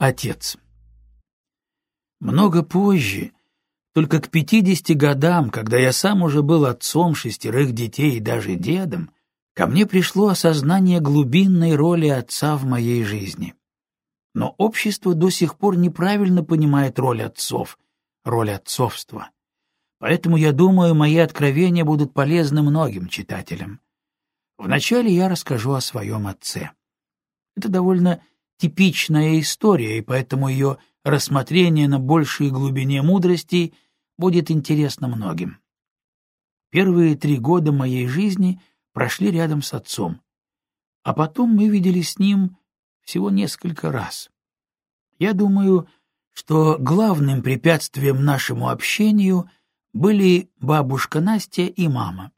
Отец. Много позже, только к пятидесяти годам, когда я сам уже был отцом шестерых детей и даже дедом, ко мне пришло осознание глубинной роли отца в моей жизни. Но общество до сих пор неправильно понимает роль отцов, роль отцовства. Поэтому, я думаю, мои откровения будут полезны многим читателям. Вначале я расскажу о своем отце. Это довольно типичная история, и поэтому ее рассмотрение на большей глубине мудростей будет интересно многим. Первые три года моей жизни прошли рядом с отцом, а потом мы виделись с ним всего несколько раз. Я думаю, что главным препятствием нашему общению были бабушка Настя и мама.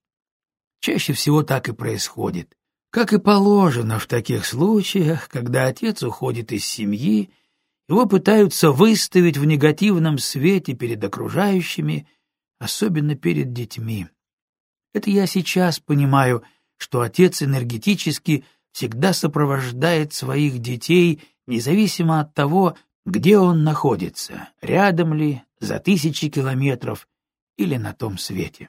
Чаще всего так и происходит. Как и положено в таких случаях, когда отец уходит из семьи, его пытаются выставить в негативном свете перед окружающими, особенно перед детьми. Это я сейчас понимаю, что отец энергетически всегда сопровождает своих детей, независимо от того, где он находится, рядом ли, за тысячи километров или на том свете.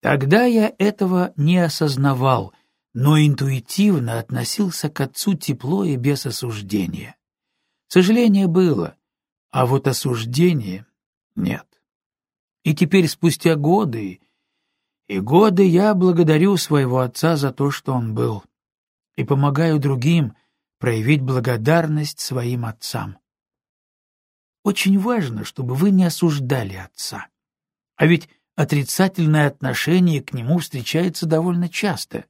Тогда я этого не осознавал, но интуитивно относился к отцу тепло и без осуждения. Сожаление было, а вот осуждения нет. И теперь, спустя годы и годы, я благодарю своего отца за то, что он был, и помогаю другим проявить благодарность своим отцам. Очень важно, чтобы вы не осуждали отца. А ведь отрицательное отношение к нему встречается довольно часто.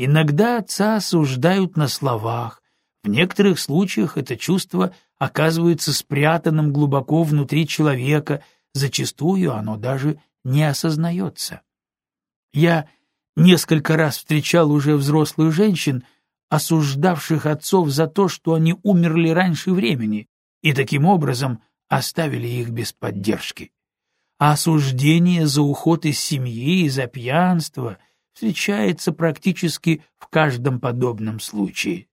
Иногда отца осуждают на словах, в некоторых случаях это чувство оказывается спрятанным глубоко внутри человека, зачастую оно даже не осознается. Я несколько раз встречал уже взрослых женщин, осуждавших отцов за то, что они умерли раньше времени, и таким образом оставили их без поддержки. А осуждение за уход из семьи за пьянство встречается практически в каждом подобном случае.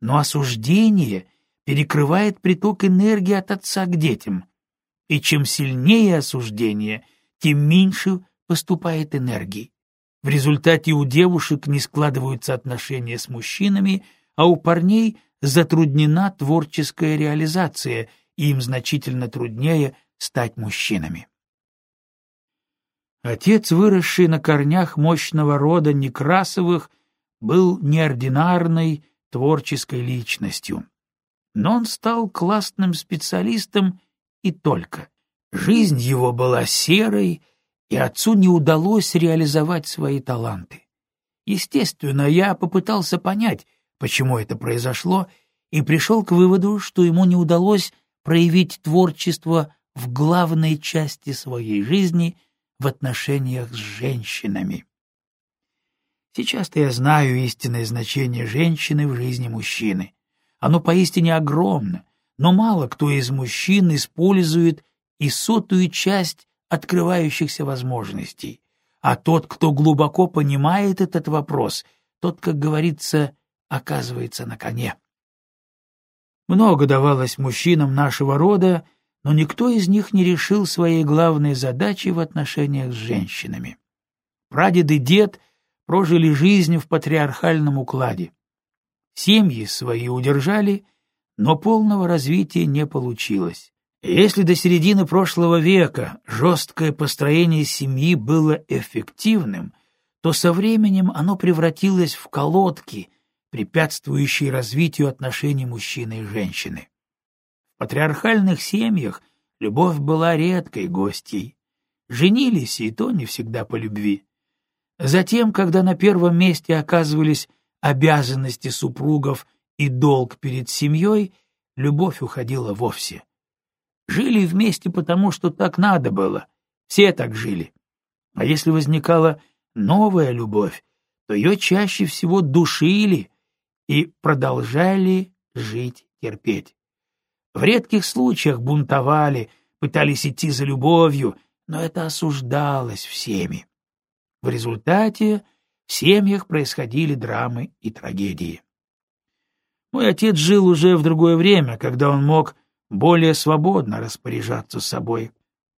Но осуждение перекрывает приток энергии от отца к детям, и чем сильнее осуждение, тем меньше поступает энергии. В результате у девушек не складываются отношения с мужчинами, а у парней затруднена творческая реализация, и им значительно труднее стать мужчинами. Отец, выросший на корнях мощного рода Некрасовых, был неординарной творческой личностью. Но он стал классным специалистом и только. Жизнь его была серой, и отцу не удалось реализовать свои таланты. Естественно, я попытался понять, почему это произошло, и пришел к выводу, что ему не удалось проявить творчество в главной части своей жизни в отношениях с женщинами. Сейчас-то я знаю истинное значение женщины в жизни мужчины. Оно поистине огромно, но мало кто из мужчин использует и сотую часть открывающихся возможностей. А тот, кто глубоко понимает этот вопрос, тот, как говорится, оказывается на коне. Много давалось мужчинам нашего рода, но никто из них не решил своей главной задачи в отношениях с женщинами. Прадед и дед прожили жизнь в патриархальном укладе. Семьи свои удержали, но полного развития не получилось. Если до середины прошлого века жесткое построение семьи было эффективным, то со временем оно превратилось в колодки, препятствующие развитию отношений мужчины и женщины. Патриархальных семьях любовь была редкой гостьей. Женились, и то не всегда по любви. Затем, когда на первом месте оказывались обязанности супругов и долг перед семьей, любовь уходила вовсе. Жили вместе потому, что так надо было, все так жили. А если возникала новая любовь, то ее чаще всего душили и продолжали жить терпеть. В редких случаях бунтовали, пытались идти за любовью, но это осуждалось всеми. В результате в семьях происходили драмы и трагедии. Мой отец жил уже в другое время, когда он мог более свободно распоряжаться собой.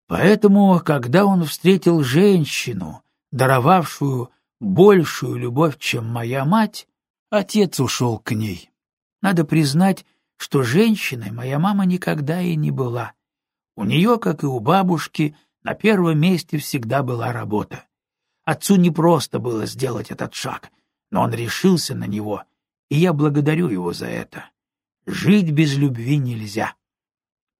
Поэтому, когда он встретил женщину, даровавшую большую любовь, чем моя мать, отец ушел к ней. Надо признать, что женщиной моя мама никогда и не была. У нее, как и у бабушки, на первом месте всегда была работа. Отцу не просто было сделать этот шаг, но он решился на него, и я благодарю его за это. Жить без любви нельзя.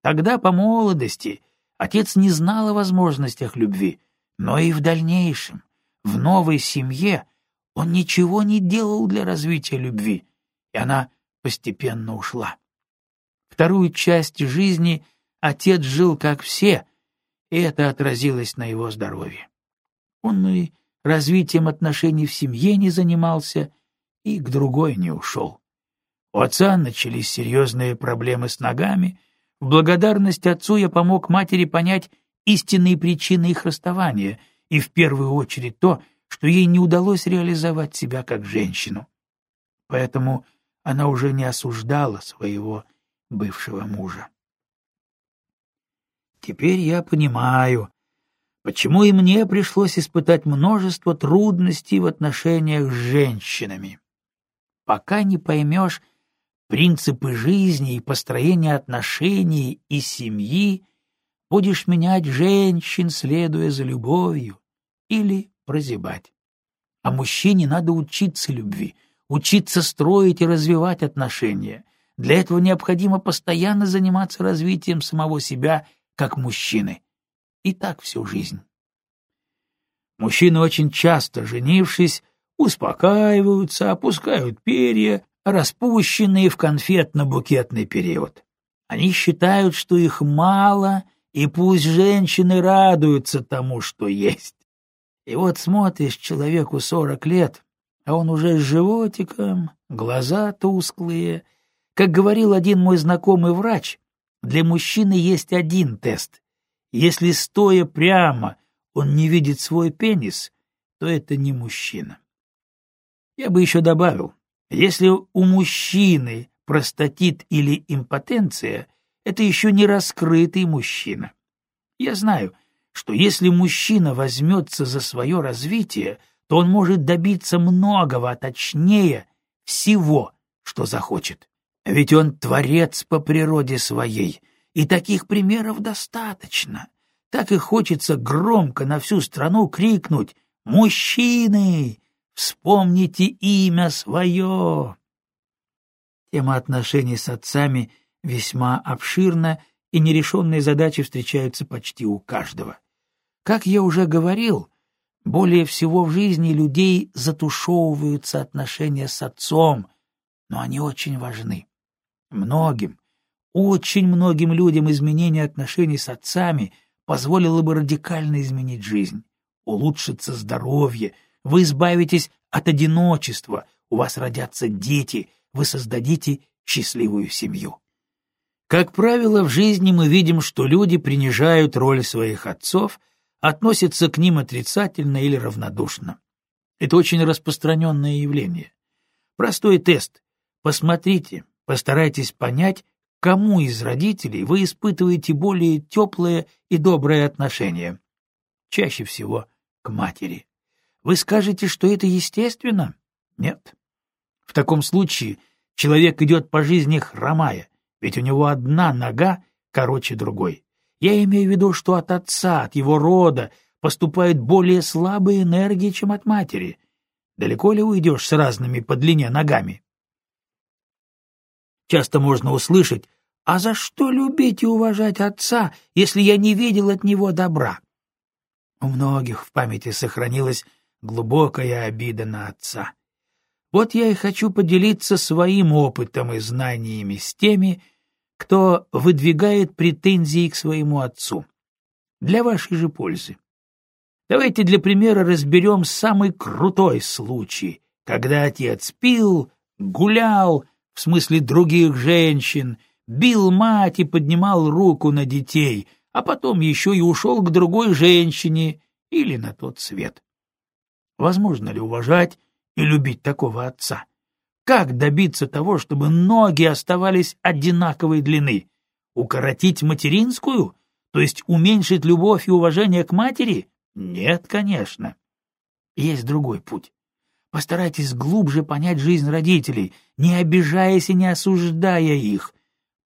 Тогда, по молодости, отец не знал о возможностях любви, но и в дальнейшем, в новой семье, он ничего не делал для развития любви, и она постепенно ушла. Вторую часть жизни отец жил как все, и это отразилось на его здоровье. Он и развитием отношений в семье не занимался, и к другой не ушел. У отца начались серьезные проблемы с ногами. В благодарность отцу я помог матери понять истинные причины их расставания, и в первую очередь то, что ей не удалось реализовать себя как женщину. Поэтому она уже не осуждала своего бывшего мужа. Теперь я понимаю, почему и мне пришлось испытать множество трудностей в отношениях с женщинами. Пока не поймешь принципы жизни и построения отношений и семьи, будешь менять женщин, следуя за любовью, или прозябать. А мужчине надо учиться любви, учиться строить и развивать отношения. Для этого необходимо постоянно заниматься развитием самого себя как мужчины. И так всю жизнь. Мужчины, очень часто женившись, успокаиваются, опускают перья, распущенные в конфетно-букетный период. Они считают, что их мало, и пусть женщины радуются тому, что есть. И вот смотришь человеку сорок лет, а он уже с животиком, глаза тусклые. Как говорил один мой знакомый врач, для мужчины есть один тест. Если, стоя прямо, он не видит свой пенис, то это не мужчина. Я бы еще добавил, если у мужчины простатит или импотенция, это еще не раскрытый мужчина. Я знаю, что если мужчина возьмется за свое развитие, то он может добиться многого, а точнее всего, что захочет. Ведь он творец по природе своей, и таких примеров достаточно. Так и хочется громко на всю страну крикнуть «Мужчины! Вспомните имя свое!» Тема отношений с отцами весьма обширна, и нерешенные задачи встречаются почти у каждого. Как я уже говорил, более всего в жизни людей затушевываются отношения с отцом, но они очень важны. Многим, очень многим людям изменение отношений с отцами позволило бы радикально изменить жизнь, улучшится здоровье, вы избавитесь от одиночества, у вас родятся дети, вы создадите счастливую семью. Как правило, в жизни мы видим, что люди принижают роль своих отцов, относятся к ним отрицательно или равнодушно. Это очень распространенное явление. Простой тест. Посмотрите, постарайтесь понять, кому из родителей вы испытываете более теплое и доброе отношение. Чаще всего к матери. Вы скажете, что это естественно? Нет. В таком случае человек идет по жизни хромая, ведь у него одна нога короче другой. Я имею в виду, что от отца, от его рода поступает более слабая энергия, чем от матери. Далеко ли уйдешь с разными по длине ногами? Часто можно услышать, а за что любить и уважать отца, если я не видел от него добра? У многих в памяти сохранилась глубокая обида на отца. Вот я и хочу поделиться своим опытом и знаниями с теми, кто выдвигает претензии к своему отцу. Для вашей же пользы. Давайте для примера разберем самый крутой случай, когда отец пил, гулял, в смысле других женщин, бил мать и поднимал руку на детей, а потом еще и ушел к другой женщине или на тот свет. Возможно ли уважать и любить такого отца? Как добиться того, чтобы ноги оставались одинаковой длины? Укоротить материнскую? То есть уменьшить любовь и уважение к матери? Нет, конечно. Есть другой путь. Постарайтесь глубже понять жизнь родителей, не обижаясь и не осуждая их.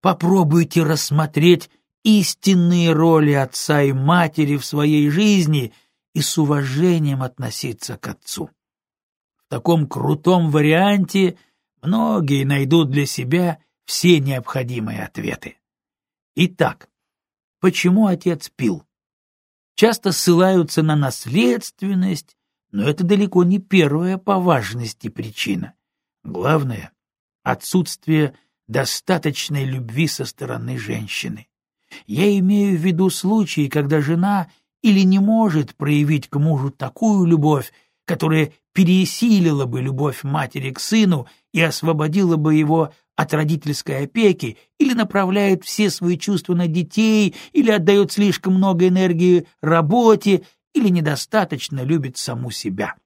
Попробуйте рассмотреть истинные роли отца и матери в своей жизни и с уважением относиться к отцу. В таком крутом варианте многие найдут для себя все необходимые ответы. Итак, почему отец пил? Часто ссылаются на наследственность, но это далеко не первая по важности причина. Главное — отсутствие достаточной любви со стороны женщины. Я имею в виду случаи, когда жена или не может проявить к мужу такую любовь, которая пересилила бы любовь матери к сыну и освободила бы его от родительской опеки, или направляет все свои чувства на детей, или отдает слишком много энергии работе, или недостаточно любит саму себя.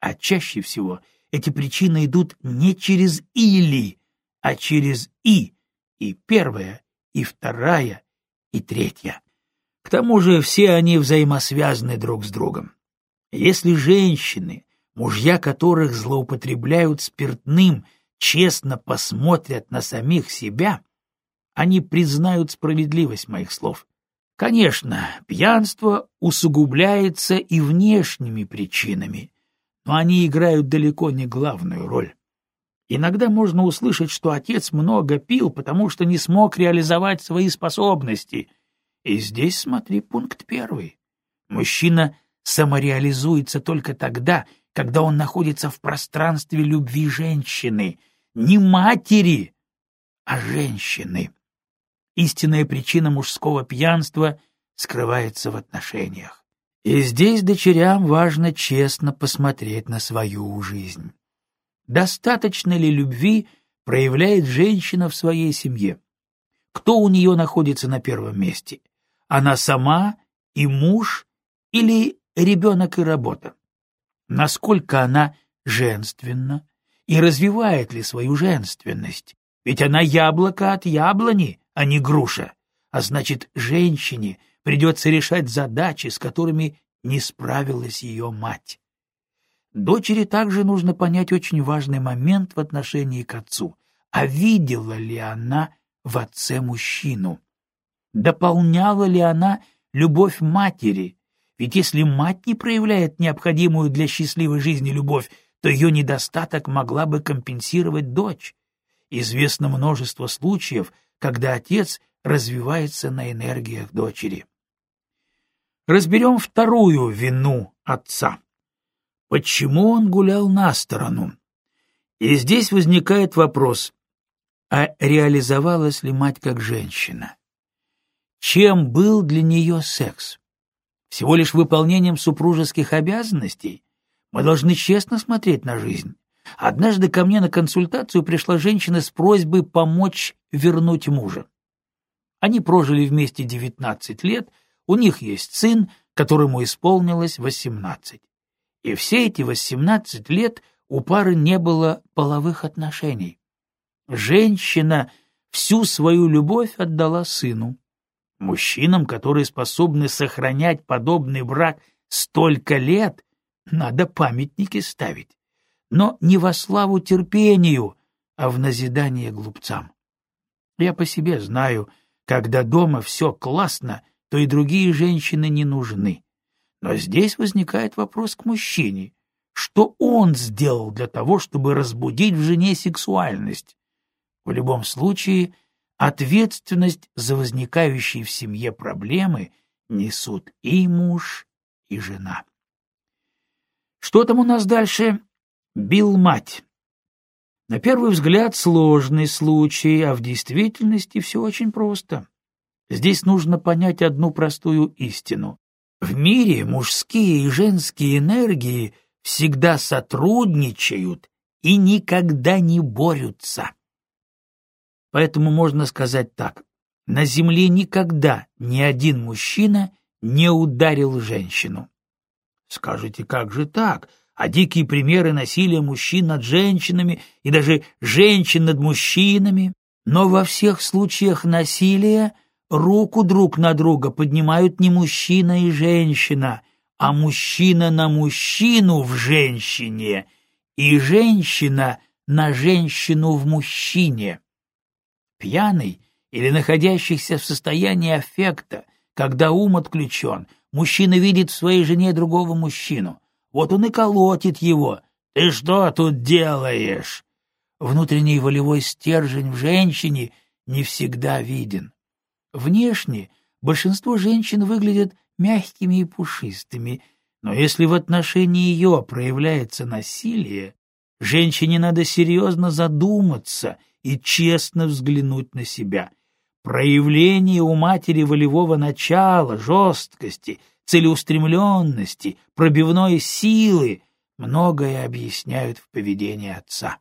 А чаще всего эти причины идут не через «или», а через «и», и первая, и вторая, и третья. К тому же все они взаимосвязаны друг с другом. Если женщины, мужья которых злоупотребляют спиртным, честно посмотрят на самих себя, они признают справедливость моих слов. Конечно, пьянство усугубляется и внешними причинами, но они играют далеко не главную роль. Иногда можно услышать, что отец много пил, потому что не смог реализовать свои способности. И здесь смотри пункт первый. Мужчина самореализуется только тогда, когда он находится в пространстве любви женщины, не матери, а женщины. Истинная причина мужского пьянства скрывается в отношениях. И здесь дочерям важно честно посмотреть на свою жизнь. Достаточно ли любви проявляет женщина в своей семье? Кто у нее находится на первом месте? Она сама и муж или ребенок и работа? Насколько она женственна и развивает ли свою женственность? Ведь она яблоко от яблони, а не груша. А значит, женщине придется решать задачи, с которыми не справилась ее мать. Дочери также нужно понять очень важный момент в отношении к отцу. А видела ли она в отце мужчину? Дополняла ли она любовь матери? Ведь если мать не проявляет необходимую для счастливой жизни любовь, то ее недостаток могла бы компенсировать дочь. Известно множество случаев, когда отец развивается на энергиях дочери. Разберем вторую вину отца. Почему он гулял на сторону? И здесь возникает вопрос, а реализовалась ли мать как женщина? Чем был для нее секс? Всего лишь выполнением супружеских обязанностей? Мы должны честно смотреть на жизнь. Однажды ко мне на консультацию пришла женщина с просьбой помочь вернуть мужа. Они прожили вместе 19 лет, у них есть сын, которому исполнилось 18. И все эти 18 лет у пары не было половых отношений. Женщина всю свою любовь отдала сыну. Мужчинам, которые способны сохранять подобный брак столько лет, надо памятники ставить но не во славу терпению, а в назидание глупцам. Я по себе знаю, когда дома все классно, то и другие женщины не нужны. Но здесь возникает вопрос к мужчине. Что он сделал для того, чтобы разбудить в жене сексуальность? В любом случае, ответственность за возникающие в семье проблемы несут и муж, и жена. Что там у нас дальше? Бил мать. На первый взгляд сложный случай, а в действительности все очень просто. Здесь нужно понять одну простую истину. В мире мужские и женские энергии всегда сотрудничают и никогда не борются. Поэтому можно сказать так. На Земле никогда ни один мужчина не ударил женщину. Скажете, как же так? А дикие примеры насилия мужчин над женщинами и даже женщин над мужчинами. Но во всех случаях насилия руку друг на друга поднимают не мужчина и женщина, а мужчина на мужчину в женщине и женщина на женщину в мужчине. Пьяный или находящийся в состоянии аффекта, когда ум отключен, мужчина видит в своей жене другого мужчину. Вот он и колотит его. «Ты что тут делаешь?» Внутренний волевой стержень в женщине не всегда виден. Внешне большинство женщин выглядят мягкими и пушистыми, но если в отношении ее проявляется насилие, женщине надо серьезно задуматься и честно взглянуть на себя. Проявление у матери волевого начала, жесткости, целеустремленности, пробивной силы многое объясняют в поведении отца.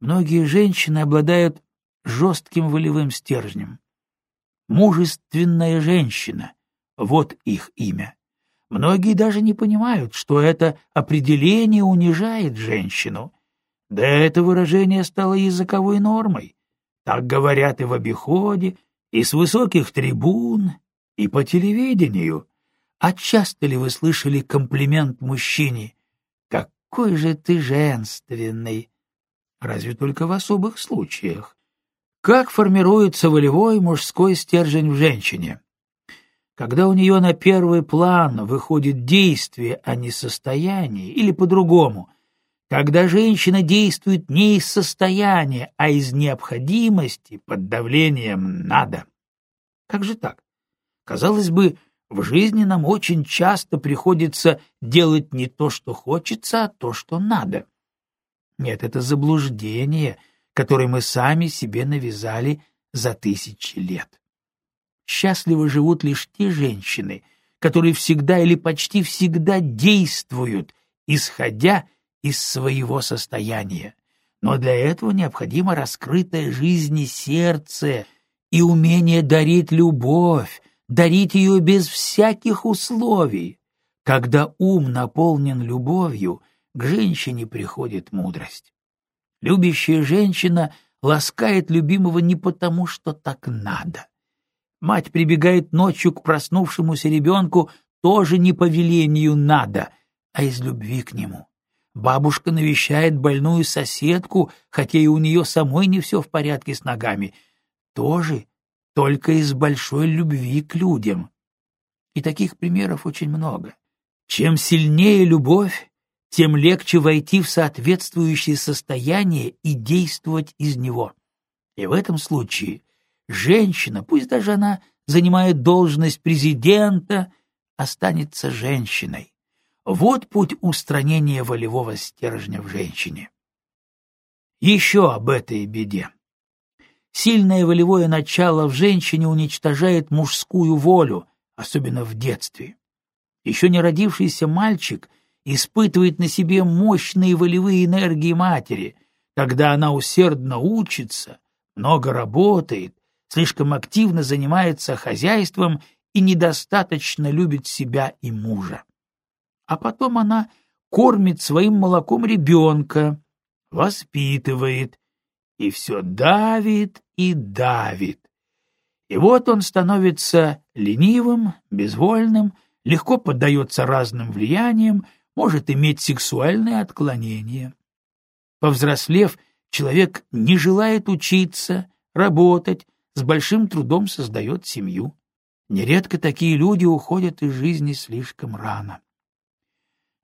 Многие женщины обладают жестким волевым стержнем. Мужественная женщина — вот их имя. Многие даже не понимают, что это определение унижает женщину. Да это выражение стало языковой нормой. Так говорят и в обиходе, и с высоких трибун, и по телевидению. А часто ли вы слышали комплимент мужчине? «Какой же ты женственный!» Разве только в особых случаях. Как формируется волевой мужской стержень в женщине? Когда у нее на первый план выходит действие, а не состояние, или по-другому, когда женщина действует не из состояния, а из необходимости, под давлением «надо». Как же так? Казалось бы, в жизни нам очень часто приходится делать не то, что хочется, а то, что надо. Нет, это заблуждение, которое мы сами себе навязали за тысячи лет. Счастливо живут лишь те женщины, которые всегда или почти всегда действуют, исходя из своего состояния. Но для этого необходимо раскрытое жизни сердце и умение дарить любовь, дарить ее без всяких условий. Когда ум наполнен любовью, к женщине приходит мудрость. Любящая женщина ласкает любимого не потому, что так надо. Мать прибегает ночью к проснувшемуся ребенку тоже не по велению надо, а из любви к нему. Бабушка навещает больную соседку, хотя и у нее самой не все в порядке с ногами, тоже только из большой любви к людям. И таких примеров очень много. Чем сильнее любовь, тем легче войти в соответствующее состояние и действовать из него. И в этом случае женщина, пусть даже она занимает должность президента, останется женщиной. Вот путь устранения волевого стержня в женщине. Еще об этой беде. Сильное волевое начало в женщине уничтожает мужскую волю, особенно в детстве. Еще не родившийся мальчик испытывает на себе мощные волевые энергии матери, когда она усердно учится, много работает, слишком активно занимается хозяйством и недостаточно любит себя и мужа. А потом она кормит своим молоком ребенка, воспитывает, и все давит и давит. И вот он становится ленивым, безвольным, легко поддается разным влияниям, может иметь сексуальные отклонения. Повзрослев, человек не желает учиться, работать, с большим трудом создает семью. Нередко такие люди уходят из жизни слишком рано.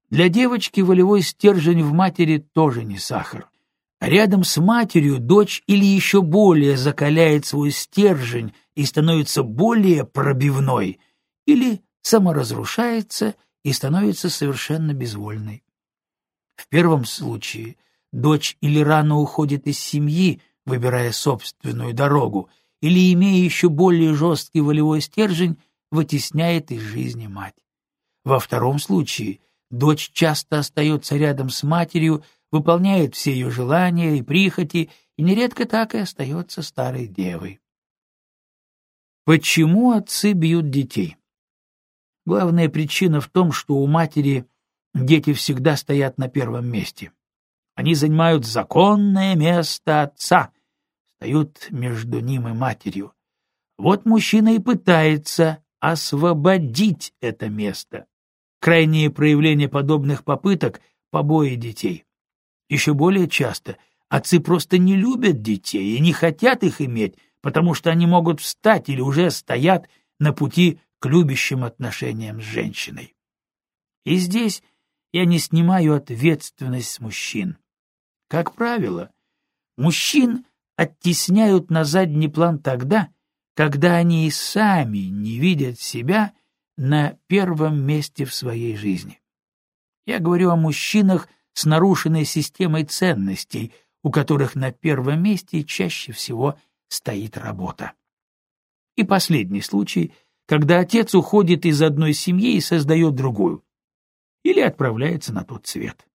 Для девочки волевой стержень в матери тоже не сахар. Рядом с матерью дочь или еще более закаляет свой стержень и становится более пробивной, или саморазрушается и становится совершенно безвольной. В первом случае дочь или рано уходит из семьи, выбирая собственную дорогу, или, имея еще более жесткий волевой стержень, вытесняет из жизни мать. Во втором случае дочь часто остается рядом с матерью, выполняет все ее желания и прихоти, и нередко так и остается старой девой. Почему отцы бьют детей? Главная причина в том, что у матери дети всегда стоят на первом месте. Они занимают законное место отца, встают между ним и матерью. Вот мужчина и пытается освободить это место. Крайние проявления подобных попыток — побои детей. Еще более часто отцы просто не любят детей и не хотят их иметь, потому что они могут встать или уже стоят на пути к любящим отношениям с женщиной. И здесь я не снимаю ответственность с мужчин. Как правило, мужчин оттесняют на задний план тогда, когда они и сами не видят себя на первом месте в своей жизни. Я говорю о мужчинах с нарушенной системой ценностей, у которых на первом месте чаще всего стоит работа. И последний случай, когда отец уходит из одной семьи и создает другую, или отправляется на тот свет.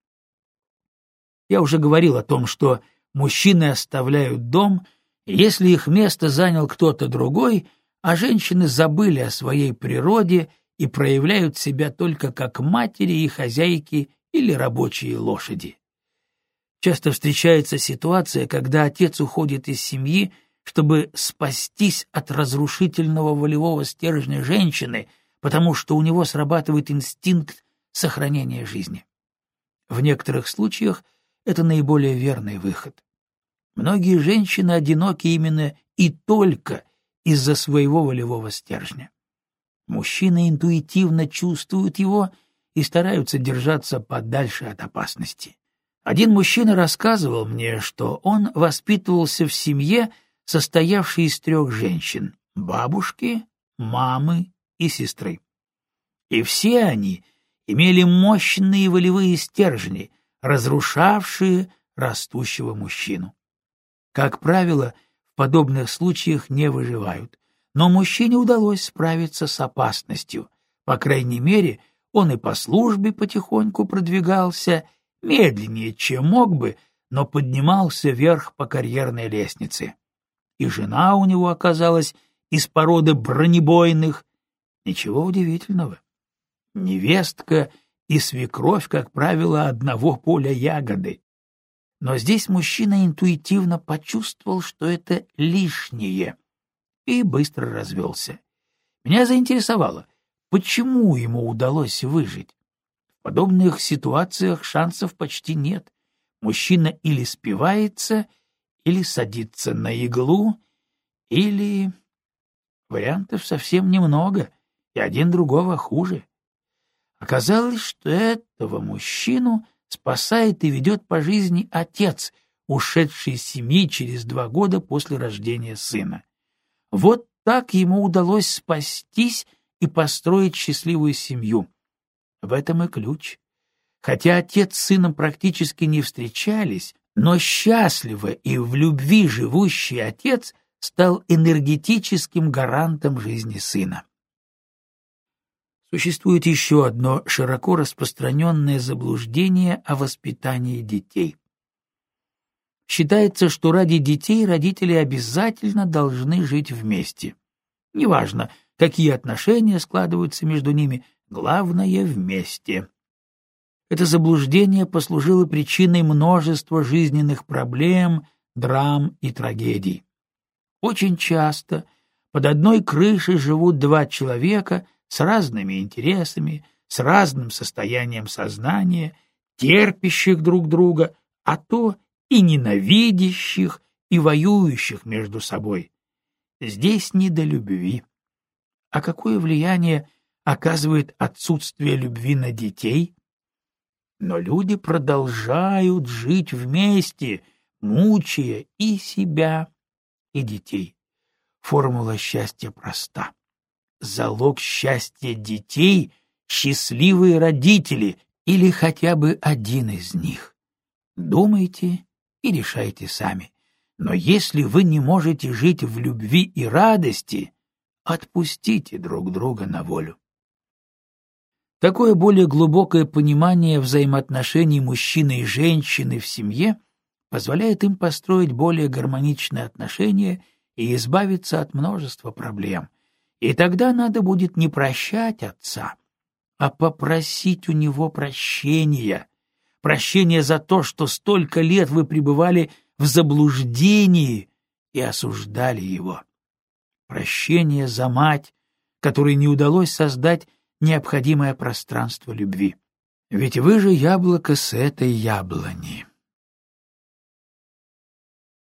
Я уже говорил о том, что мужчины оставляют дом, если их место занял кто-то другой, а женщины забыли о своей природе и проявляют себя только как матери и хозяйки или рабочие лошади. Часто встречается ситуация, когда отец уходит из семьи, чтобы спастись от разрушительного волевого стержня женщины, потому что у него срабатывает инстинкт сохранения жизни. В некоторых случаях это наиболее верный выход. Многие женщины одиноки именно и только из-за своего волевого стержня. Мужчины интуитивно чувствуют его и стараются держаться подальше от опасности. Один мужчина рассказывал мне, что он воспитывался в семье, состоявшей из трех женщин — бабушки, мамы и сестры. И все они имели мощные волевые стержни, разрушавшие растущего мужчину. Как правило, в подобных случаях не выживают, но мужчине удалось справиться с опасностью. По крайней мере, он и по службе потихоньку продвигался, медленнее, чем мог бы, но поднимался вверх по карьерной лестнице. И жена у него оказалась из породы бронебойных. Ничего удивительного. Невестка и свекровь, как правило, одного поля ягоды. Но здесь мужчина интуитивно почувствовал, что это лишнее, и быстро развелся. Меня заинтересовало, почему ему удалось выжить. В подобных ситуациях шансов почти нет. Мужчина или спивается, или садится на иглу, или... Вариантов совсем немного, и один другого хуже. Оказалось, что этого мужчину спасает и ведет по жизни отец, ушедший из семьи через два года после рождения сына. Вот так ему удалось спастись и построить счастливую семью. В этом и ключ. Хотя отец с сыном практически не встречались, но счастливо и в любви живущий отец стал энергетическим гарантом жизни сына. Существует еще одно широко распространенное заблуждение о воспитании детей. Считается, что ради детей родители обязательно должны жить вместе. Неважно, какие отношения складываются между ними, главное — вместе. Это заблуждение послужило причиной множества жизненных проблем, драм и трагедий. Очень часто под одной крышей живут два человека — с разными интересами, с разным состоянием сознания, терпящих друг друга, а то и ненавидящих и воюющих между собой. Здесь не до любви. А какое влияние оказывает отсутствие любви на детей? Но люди продолжают жить вместе, мучая и себя, и детей. Формула счастья проста залог счастья детей — счастливые родители или хотя бы один из них. Думайте и решайте сами. Но если вы не можете жить в любви и радости, отпустите друг друга на волю. Такое более глубокое понимание взаимоотношений мужчины и женщины в семье позволяет им построить более гармоничные отношения и избавиться от множества проблем, и тогда надо будет не прощать отца, а попросить у него прощения. Прощения за то, что столько лет вы пребывали в заблуждении и осуждали его. Прощение за мать, которой не удалось создать необходимое пространство любви. Ведь вы же яблоко с этой яблони.